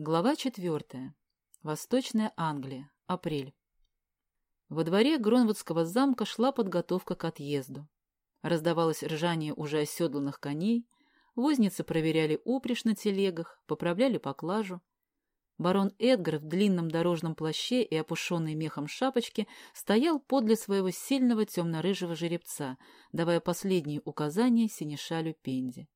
Глава четвертая. Восточная Англия. Апрель. Во дворе Гронвудского замка шла подготовка к отъезду. Раздавалось ржание уже оседланных коней, возницы проверяли упряжь на телегах, поправляли поклажу. Барон Эдгар в длинном дорожном плаще и опушенной мехом шапочке стоял подле своего сильного темно-рыжего жеребца, давая последние указания синешалю Пенди.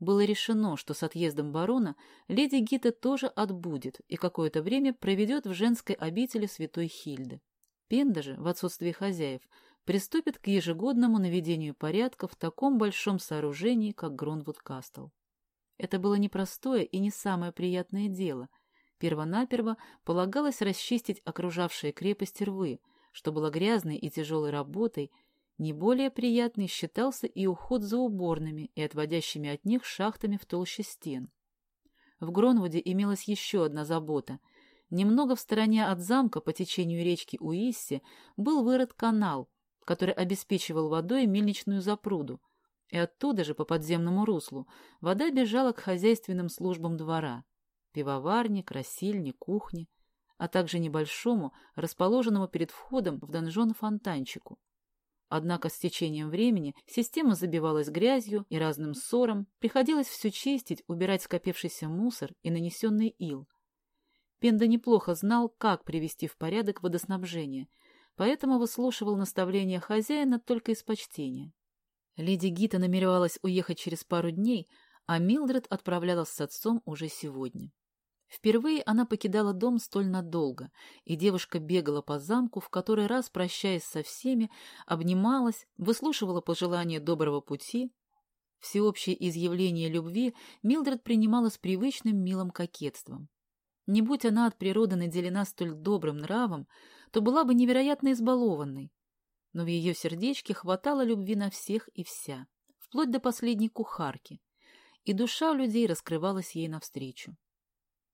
Было решено, что с отъездом барона леди Гита тоже отбудет и какое-то время проведет в женской обители святой Хильды. Пенда же, в отсутствие хозяев, приступит к ежегодному наведению порядка в таком большом сооружении, как Гронвуд Кастл. Это было непростое и не самое приятное дело. Первонаперво полагалось расчистить окружавшие крепости рвы, что было грязной и тяжелой работой, не более приятный считался и уход за уборными и отводящими от них шахтами в толще стен. В Гронвуде имелась еще одна забота. Немного в стороне от замка по течению речки Уисси был вырыт канал, который обеспечивал водой мельничную запруду, и оттуда же по подземному руслу вода бежала к хозяйственным службам двора — пивоварне, красильне, кухне, а также небольшому, расположенному перед входом в донжон фонтанчику. Однако с течением времени система забивалась грязью и разным ссором, приходилось все чистить, убирать скопившийся мусор и нанесенный ил. Пенда неплохо знал, как привести в порядок водоснабжение, поэтому выслушивал наставления хозяина только из почтения. Леди Гита намеревалась уехать через пару дней, а Милдред отправлялась с отцом уже сегодня. Впервые она покидала дом столь надолго, и девушка бегала по замку, в который раз, прощаясь со всеми, обнималась, выслушивала пожелания доброго пути. Всеобщее изъявление любви Милдред принимала с привычным милым кокетством. Не будь она от природы наделена столь добрым нравом, то была бы невероятно избалованной. Но в ее сердечке хватало любви на всех и вся, вплоть до последней кухарки, и душа людей раскрывалась ей навстречу.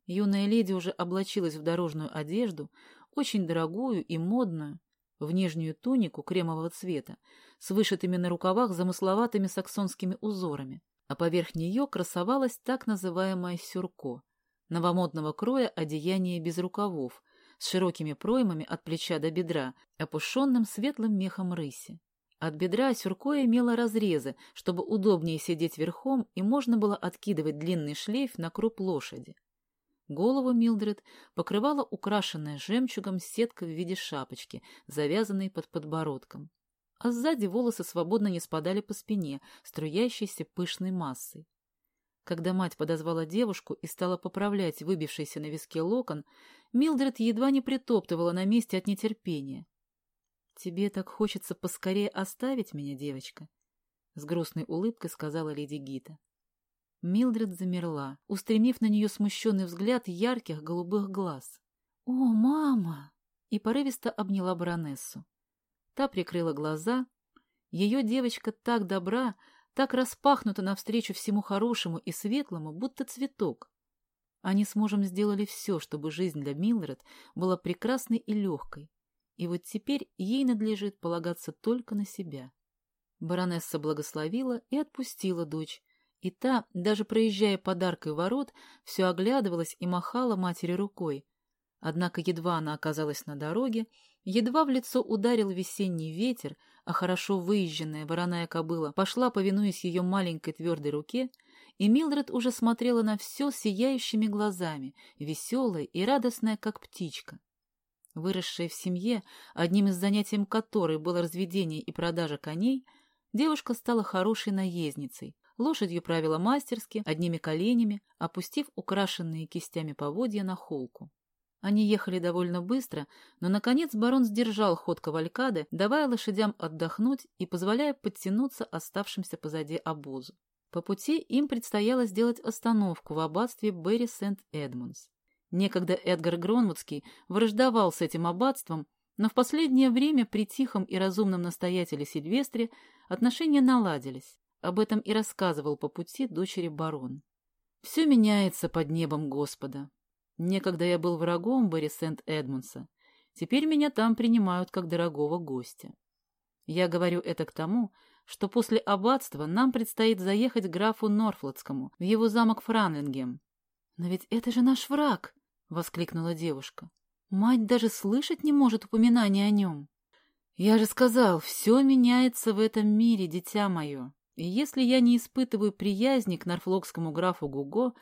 Юная леди уже облачилась в дорожную одежду, очень дорогую и модную, в нижнюю тунику кремового цвета, с вышитыми на рукавах замысловатыми саксонскими узорами, а поверх нее красовалась так называемая сюрко, новомодного кроя одеяние без рукавов, с широкими проймами от плеча до бедра, опушенным светлым мехом рыси. От бедра сюрко имело разрезы, чтобы удобнее сидеть верхом и можно было откидывать длинный шлейф на круп лошади. Голову Милдред покрывала украшенная жемчугом сетка в виде шапочки, завязанной под подбородком. А сзади волосы свободно не спадали по спине, струящейся пышной массой. Когда мать подозвала девушку и стала поправлять выбившийся на виске локон, Милдред едва не притоптывала на месте от нетерпения. — Тебе так хочется поскорее оставить меня, девочка? — с грустной улыбкой сказала леди Гита. Милдред замерла, устремив на нее смущенный взгляд ярких голубых глаз. «О, мама!» и порывисто обняла баронессу. Та прикрыла глаза. Ее девочка так добра, так распахнута навстречу всему хорошему и светлому, будто цветок. Они с мужем сделали все, чтобы жизнь для Милдред была прекрасной и легкой. И вот теперь ей надлежит полагаться только на себя. Баронесса благословила и отпустила дочь, и та, даже проезжая подаркой ворот, все оглядывалась и махала матери рукой. Однако едва она оказалась на дороге, едва в лицо ударил весенний ветер, а хорошо выезженная вороная кобыла пошла, повинуясь ее маленькой твердой руке, и Милдред уже смотрела на все сияющими глазами, веселая и радостная, как птичка. Выросшая в семье, одним из занятий которой было разведение и продажа коней, девушка стала хорошей наездницей, Лошадью правила мастерски, одними коленями, опустив украшенные кистями поводья на холку. Они ехали довольно быстро, но, наконец, барон сдержал ход кавалькады, давая лошадям отдохнуть и позволяя подтянуться оставшимся позади обозу. По пути им предстояло сделать остановку в аббатстве Берри Сент-Эдмундс. Некогда Эдгар Гронвудский враждовал с этим аббатством, но в последнее время при тихом и разумном настоятеле Сильвестре отношения наладились. Об этом и рассказывал по пути дочери барон. Все меняется под небом Господа. Некогда я был врагом Барри Сент-Эдмунса. Теперь меня там принимают как дорогого гостя. Я говорю это к тому, что после аббатства нам предстоит заехать графу Норфлотскому в его замок Франлингем. Но ведь это же наш враг! — воскликнула девушка. Мать даже слышать не может упоминания о нем. Я же сказал, все меняется в этом мире, дитя мое. И если я не испытываю приязни к нарфлокскому графу Гуго,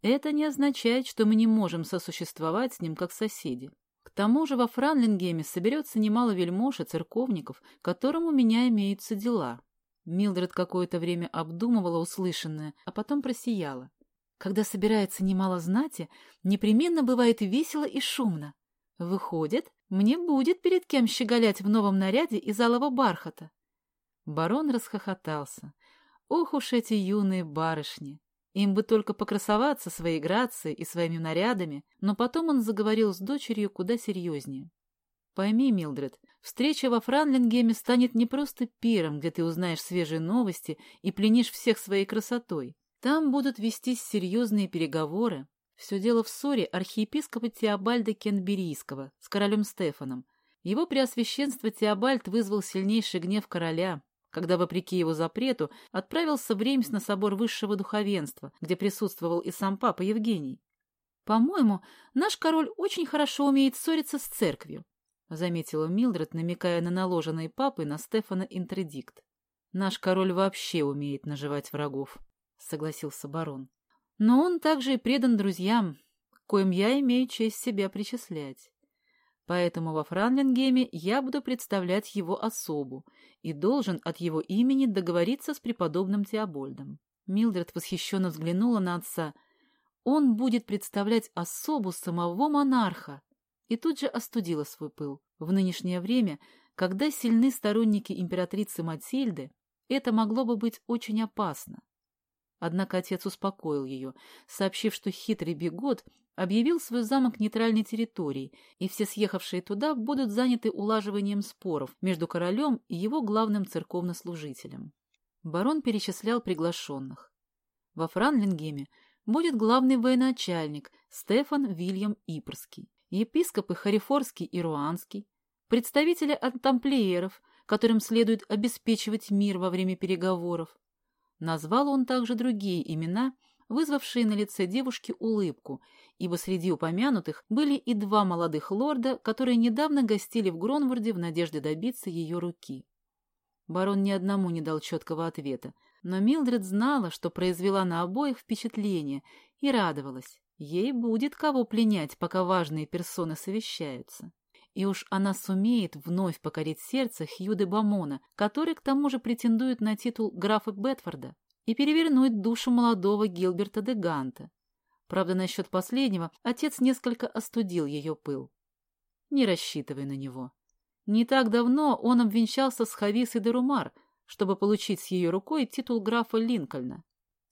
это не означает, что мы не можем сосуществовать с ним как соседи. К тому же во Франлингеме соберется немало вельмож и церковников, которым у меня имеются дела. Милдред какое-то время обдумывала услышанное, а потом просияла. Когда собирается немало знати, непременно бывает весело и шумно. Выходит, мне будет перед кем щеголять в новом наряде из алого бархата. Барон расхохотался. Ох уж эти юные барышни! Им бы только покрасоваться своей грацией и своими нарядами, но потом он заговорил с дочерью куда серьезнее. Пойми, Милдред, встреча во Франлингеме станет не просто пиром, где ты узнаешь свежие новости и пленишь всех своей красотой. Там будут вестись серьезные переговоры. Все дело в ссоре архиепископа Теобальда Кенберийского с королем Стефаном. Его преосвященство Теобальд вызвал сильнейший гнев короля, когда, вопреки его запрету, отправился в Реймс на собор высшего духовенства, где присутствовал и сам папа Евгений. «По-моему, наш король очень хорошо умеет ссориться с церковью», заметила Милдред, намекая на наложенный папой на Стефана интердикт. «Наш король вообще умеет наживать врагов», — согласился барон. «Но он также и предан друзьям, коим я имею честь себя причислять. Поэтому во Франлингеме я буду представлять его особу и должен от его имени договориться с преподобным Теобольдом. Милдред восхищенно взглянула на отца. Он будет представлять особу самого монарха. И тут же остудила свой пыл. В нынешнее время, когда сильны сторонники императрицы Матильды, это могло бы быть очень опасно. Однако отец успокоил ее, сообщив, что хитрый бегот объявил свой замок нейтральной территорией, и все съехавшие туда будут заняты улаживанием споров между королем и его главным церковнослужителем. Барон перечислял приглашенных. Во Франлингеме будет главный военачальник Стефан Вильям Ипрский, епископы Харифорский и Руанский, представители от тамплиеров, которым следует обеспечивать мир во время переговоров, Назвал он также другие имена, вызвавшие на лице девушки улыбку, ибо среди упомянутых были и два молодых лорда, которые недавно гостили в Гронворде в надежде добиться ее руки. Барон ни одному не дал четкого ответа, но Милдред знала, что произвела на обоих впечатление, и радовалась. Ей будет кого пленять, пока важные персоны совещаются. И уж она сумеет вновь покорить сердце Хьюды Бамона, который к тому же претендует на титул графа Бетфорда, и перевернуть душу молодого Гилберта де Ганта. Правда, насчет последнего отец несколько остудил ее пыл. Не рассчитывай на него. Не так давно он обвенчался с Хависой де Румар, чтобы получить с ее рукой титул графа Линкольна.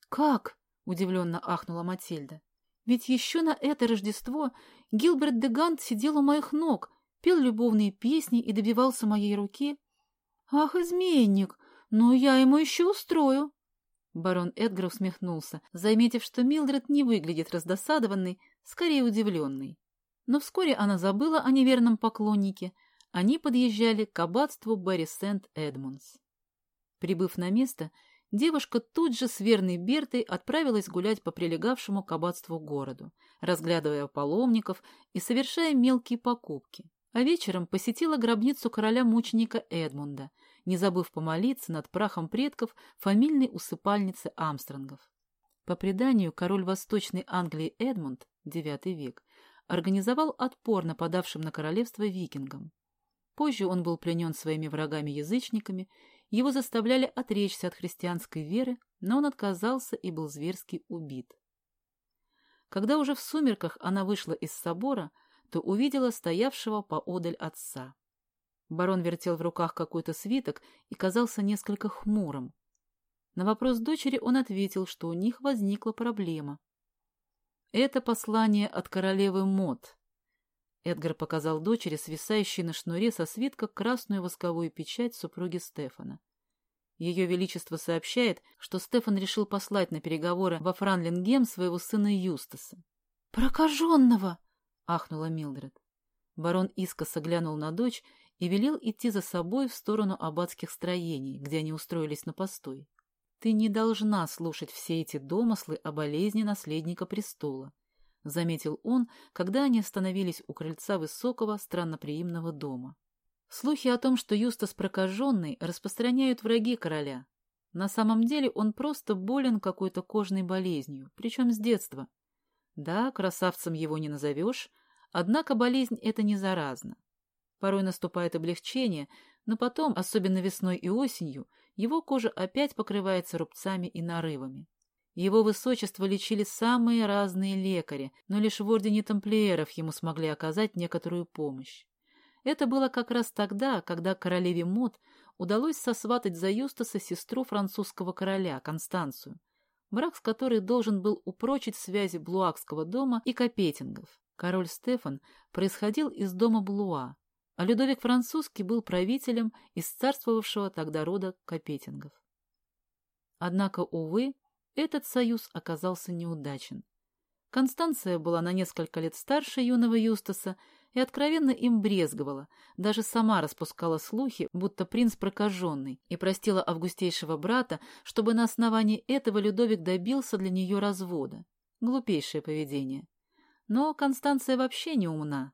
«Как?» — удивленно ахнула Матильда. «Ведь еще на это Рождество Гилберт де Гант сидел у моих ног, пел любовные песни и добивался моей руки. «Ах, изменник! Ну, я ему еще устрою!» Барон Эдгар усмехнулся, заметив, что Милдред не выглядит раздосадованной, скорее удивленной. Но вскоре она забыла о неверном поклоннике. Они подъезжали к аббатству Барри Сент-Эдмундс. Прибыв на место, девушка тут же с верной Бертой отправилась гулять по прилегавшему к аббатству городу, разглядывая паломников и совершая мелкие покупки а вечером посетила гробницу короля-мученика Эдмунда, не забыв помолиться над прахом предков фамильной усыпальницы Амстронгов. По преданию, король Восточной Англии Эдмунд, IX век, организовал отпор нападавшим на королевство викингам. Позже он был пленен своими врагами-язычниками, его заставляли отречься от христианской веры, но он отказался и был зверски убит. Когда уже в сумерках она вышла из собора, то увидела стоявшего поодаль отца. Барон вертел в руках какой-то свиток и казался несколько хмурым. На вопрос дочери он ответил, что у них возникла проблема. «Это послание от королевы Мод». Эдгар показал дочери свисающей на шнуре со свитка красную восковую печать супруги Стефана. Ее Величество сообщает, что Стефан решил послать на переговоры во Франлингем своего сына Юстаса. «Прокаженного!» Ахнула Милдред. Барон искоса глянул на дочь и велел идти за собой в сторону аббатских строений, где они устроились на постой. Ты не должна слушать все эти домыслы о болезни наследника престола. — заметил он, когда они остановились у крыльца высокого странноприимного дома. Слухи о том, что Юстас прокаженный, распространяют враги короля. На самом деле он просто болен какой-то кожной болезнью, причем с детства. Да, красавцем его не назовешь, однако болезнь эта не заразна. Порой наступает облегчение, но потом, особенно весной и осенью, его кожа опять покрывается рубцами и нарывами. Его высочество лечили самые разные лекари, но лишь в ордене тамплиеров ему смогли оказать некоторую помощь. Это было как раз тогда, когда королеве Мод удалось сосватать за Юстаса сестру французского короля, Констанцию, брак с которой должен был упрочить связи Блуакского дома и Капетингов. Король Стефан происходил из дома Блуа, а Людовик Французский был правителем из царствовавшего тогда рода Капетингов. Однако, увы, этот союз оказался неудачен. Констанция была на несколько лет старше юного Юстаса и откровенно им брезговала, даже сама распускала слухи, будто принц прокаженный, и простила августейшего брата, чтобы на основании этого Людовик добился для нее развода. Глупейшее поведение. Но Констанция вообще не умна.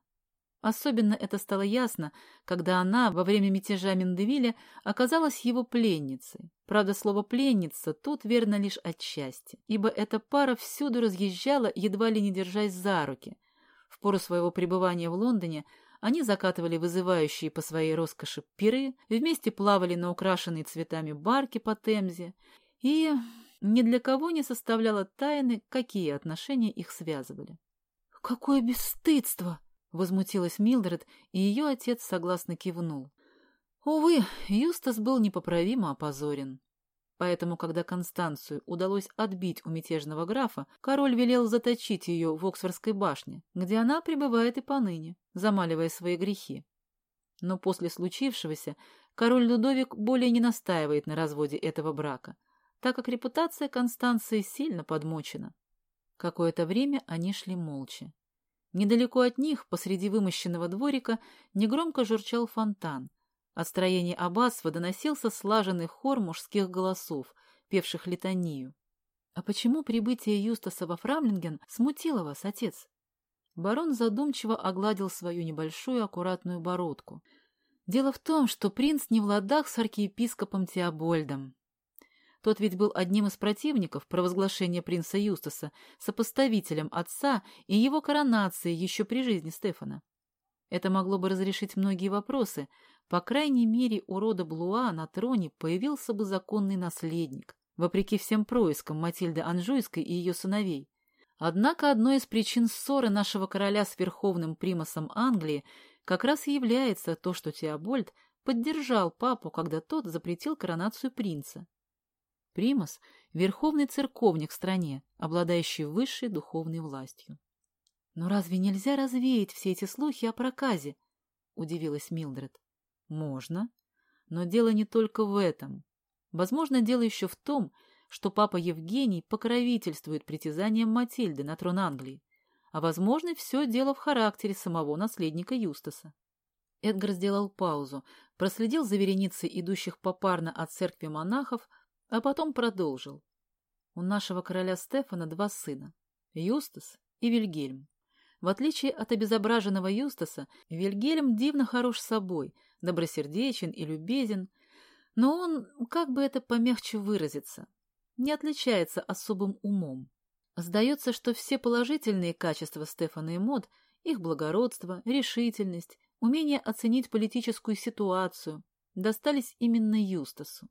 Особенно это стало ясно, когда она во время мятежа Мендевиля оказалась его пленницей. Правда, слово «пленница» тут верно лишь отчасти, ибо эта пара всюду разъезжала, едва ли не держась за руки. В пору своего пребывания в Лондоне они закатывали вызывающие по своей роскоши пиры, вместе плавали на украшенной цветами барке по Темзе, и ни для кого не составляло тайны, какие отношения их связывали. «Какое бесстыдство!» — возмутилась Милдред, и ее отец согласно кивнул. Увы, Юстас был непоправимо опозорен. Поэтому, когда Констанцию удалось отбить у мятежного графа, король велел заточить ее в Оксфордской башне, где она пребывает и поныне, замаливая свои грехи. Но после случившегося король Людовик более не настаивает на разводе этого брака, так как репутация Констанции сильно подмочена. Какое-то время они шли молча. Недалеко от них, посреди вымощенного дворика, негромко журчал фонтан. От строения аббатства доносился слаженный хор мужских голосов, певших литанию. «А почему прибытие Юстаса во Фрамлинген смутило вас, отец?» Барон задумчиво огладил свою небольшую аккуратную бородку. «Дело в том, что принц не в ладах с архиепископом Теобольдом. Тот ведь был одним из противников провозглашения принца Юстаса, сопоставителем отца и его коронации еще при жизни Стефана. Это могло бы разрешить многие вопросы. По крайней мере, у рода Блуа на троне появился бы законный наследник, вопреки всем проискам Матильды Анжуйской и ее сыновей. Однако одной из причин ссоры нашего короля с верховным примасом Англии как раз и является то, что Теобольд поддержал папу, когда тот запретил коронацию принца. Примас – верховный церковник в стране, обладающий высшей духовной властью. «Но разве нельзя развеять все эти слухи о проказе?» – удивилась Милдред. «Можно. Но дело не только в этом. Возможно, дело еще в том, что папа Евгений покровительствует притязаниям Матильды на трон Англии, а, возможно, все дело в характере самого наследника Юстаса. Эдгар сделал паузу, проследил за вереницей идущих попарно от церкви монахов, а потом продолжил. У нашего короля Стефана два сына — Юстас и Вильгельм. В отличие от обезображенного Юстаса, Вильгельм дивно хорош собой, добросердечен и любезен, но он, как бы это помягче выразиться, не отличается особым умом. Сдается, что все положительные качества Стефана и Мод, их благородство, решительность, умение оценить политическую ситуацию, достались именно Юстасу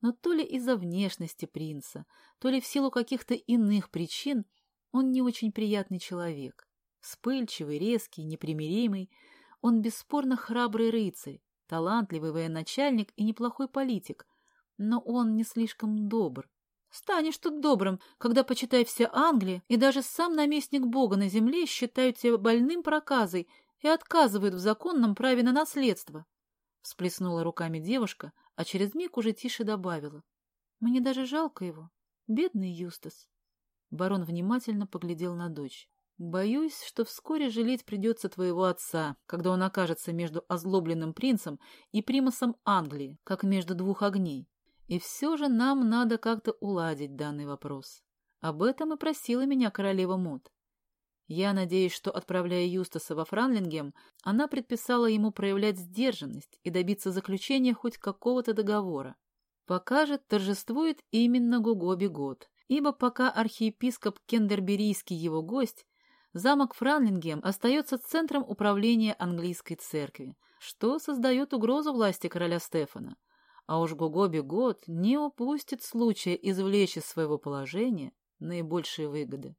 но то ли из-за внешности принца, то ли в силу каких-то иных причин он не очень приятный человек. Вспыльчивый, резкий, непримиримый, он бесспорно храбрый рыцарь, талантливый военачальник и неплохой политик, но он не слишком добр. Станешь тут добрым, когда, почитай, вся Англия и даже сам наместник Бога на земле считают тебя больным проказой и отказывают в законном праве на наследство. Всплеснула руками девушка, а через миг уже тише добавила. Мне даже жалко его. Бедный Юстас. Барон внимательно поглядел на дочь. Боюсь, что вскоре жалеть придется твоего отца, когда он окажется между озлобленным принцем и примасом Англии, как между двух огней. И все же нам надо как-то уладить данный вопрос. Об этом и просила меня королева Мод. Я надеюсь, что, отправляя Юстаса во Франлингем, она предписала ему проявлять сдержанность и добиться заключения хоть какого-то договора. Пока же торжествует именно Гугоби год, ибо пока архиепископ Кендерберийский его гость, замок Франлингем остается центром управления английской церкви, что создает угрозу власти короля Стефана. А уж Гугоби год не упустит случая извлечь из своего положения наибольшие выгоды.